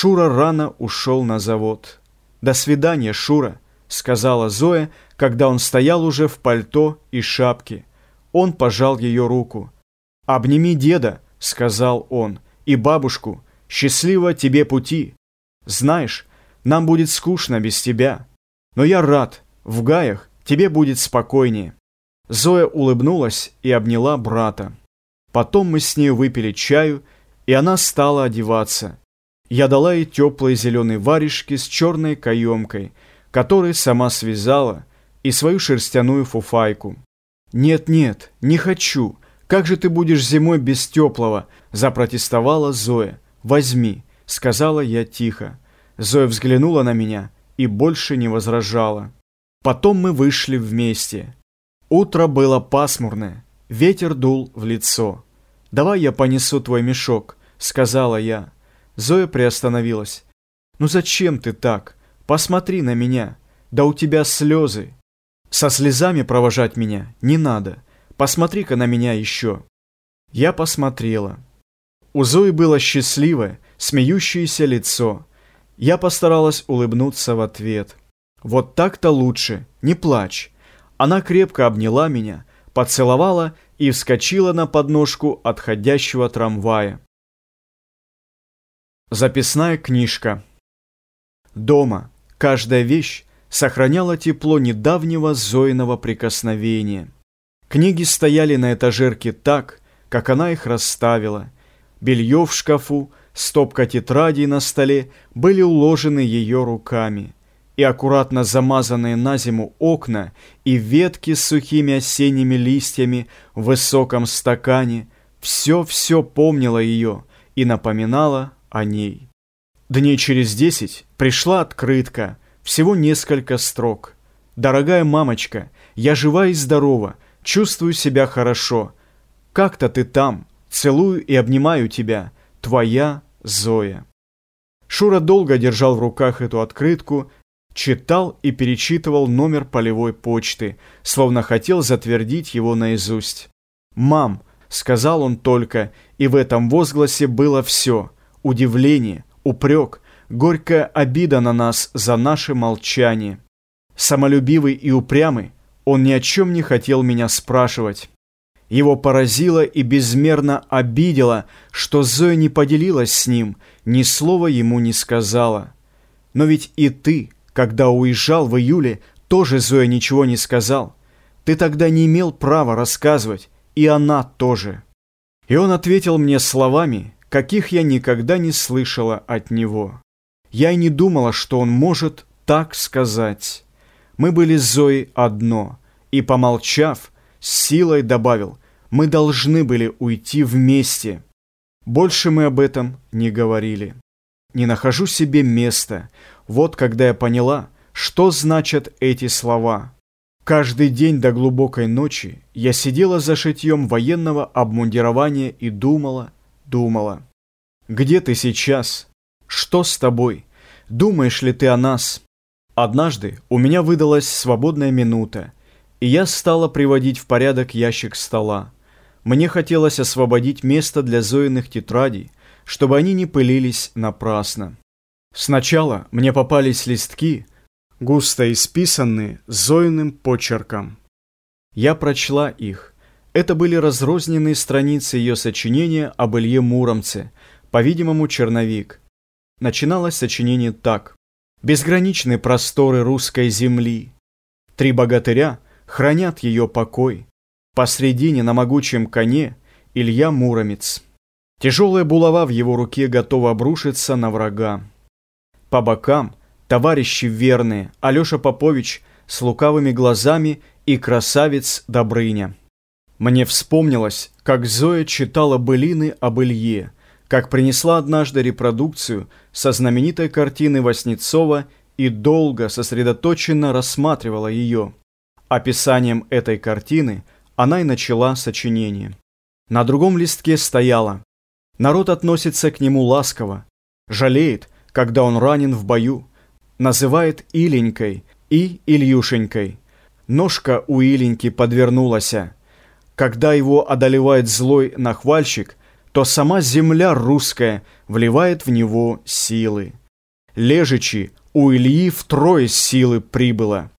Шура рано ушел на завод. «До свидания, Шура», — сказала Зоя, когда он стоял уже в пальто и шапке. Он пожал ее руку. «Обними деда», — сказал он, — «и бабушку. Счастливо тебе пути. Знаешь, нам будет скучно без тебя. Но я рад, в гаях тебе будет спокойнее». Зоя улыбнулась и обняла брата. Потом мы с ней выпили чаю, и она стала одеваться. Я дала ей теплые зеленые варежки с черной каемкой, которые сама связала, и свою шерстяную фуфайку. «Нет-нет, не хочу. Как же ты будешь зимой без теплого?» – запротестовала Зоя. «Возьми», – сказала я тихо. Зоя взглянула на меня и больше не возражала. Потом мы вышли вместе. Утро было пасмурное, ветер дул в лицо. «Давай я понесу твой мешок», — сказала я. Зоя приостановилась. «Ну зачем ты так? Посмотри на меня. Да у тебя слезы». «Со слезами провожать меня не надо. Посмотри-ка на меня еще». Я посмотрела. У Зои было счастливое, смеющееся лицо. Я постаралась улыбнуться в ответ. «Вот так-то лучше, не плачь». Она крепко обняла меня, поцеловала и вскочила на подножку отходящего трамвая. Записная книжка. Дома каждая вещь сохраняла тепло недавнего Зоиного прикосновения. Книги стояли на этажерке так, как она их расставила. Белье в шкафу, стопка тетрадей на столе были уложены ее руками и аккуратно замазанные на зиму окна и ветки с сухими осенними листьями в высоком стакане, все-все помнило ее и напоминало о ней. Дней через десять пришла открытка, всего несколько строк. «Дорогая мамочка, я жива и здорова, чувствую себя хорошо. Как-то ты там, целую и обнимаю тебя, твоя Зоя». Шура долго держал в руках эту открытку, читал и перечитывал номер полевой почты, словно хотел затвердить его наизусть. «Мам», — сказал он только, и в этом возгласе было все — удивление, упрек, горькая обида на нас за наше молчание. Самолюбивый и упрямый, он ни о чем не хотел меня спрашивать. Его поразило и безмерно обидело, что Зоя не поделилась с ним, ни слова ему не сказала. Но ведь и ты, когда уезжал в июле, тоже Зоя ничего не сказал. Ты тогда не имел права рассказывать, и она тоже. И он ответил мне словами, каких я никогда не слышала от него. Я и не думала, что он может так сказать. Мы были с Зоей одно, и, помолчав, с силой добавил, мы должны были уйти вместе. Больше мы об этом не говорили. Не нахожу себе места. Вот когда я поняла, что значат эти слова. Каждый день до глубокой ночи я сидела за шитьем военного обмундирования и думала, думала. Где ты сейчас? Что с тобой? Думаешь ли ты о нас? Однажды у меня выдалась свободная минута, и я стала приводить в порядок ящик стола. Мне хотелось освободить место для Зоиных тетрадей, чтобы они не пылились напрасно. Сначала мне попались листки, густо исписанные Зоиным почерком. Я прочла их. Это были разрозненные страницы ее сочинения об Илье Муромце, по-видимому, черновик. Начиналось сочинение так. «Безграничные просторы русской земли. Три богатыря хранят ее покой. Посредине на могучем коне Илья Муромец». Тяжелая булава в его руке готова обрушиться на врага. По бокам товарищи верные Алеша Попович с лукавыми глазами и красавец Добрыня. Мне вспомнилось, как Зоя читала былины об Илье, как принесла однажды репродукцию со знаменитой картины Васнецова и долго сосредоточенно рассматривала ее. Описанием этой картины она и начала сочинение. На другом листке стояло Народ относится к нему ласково, жалеет, когда он ранен в бою, называет Иленькой и Ильюшенькой. Ножка у Иленьки подвернулась. Когда его одолевает злой нахвальщик, то сама земля русская вливает в него силы. Лежачи, у Ильи втрое силы прибыло.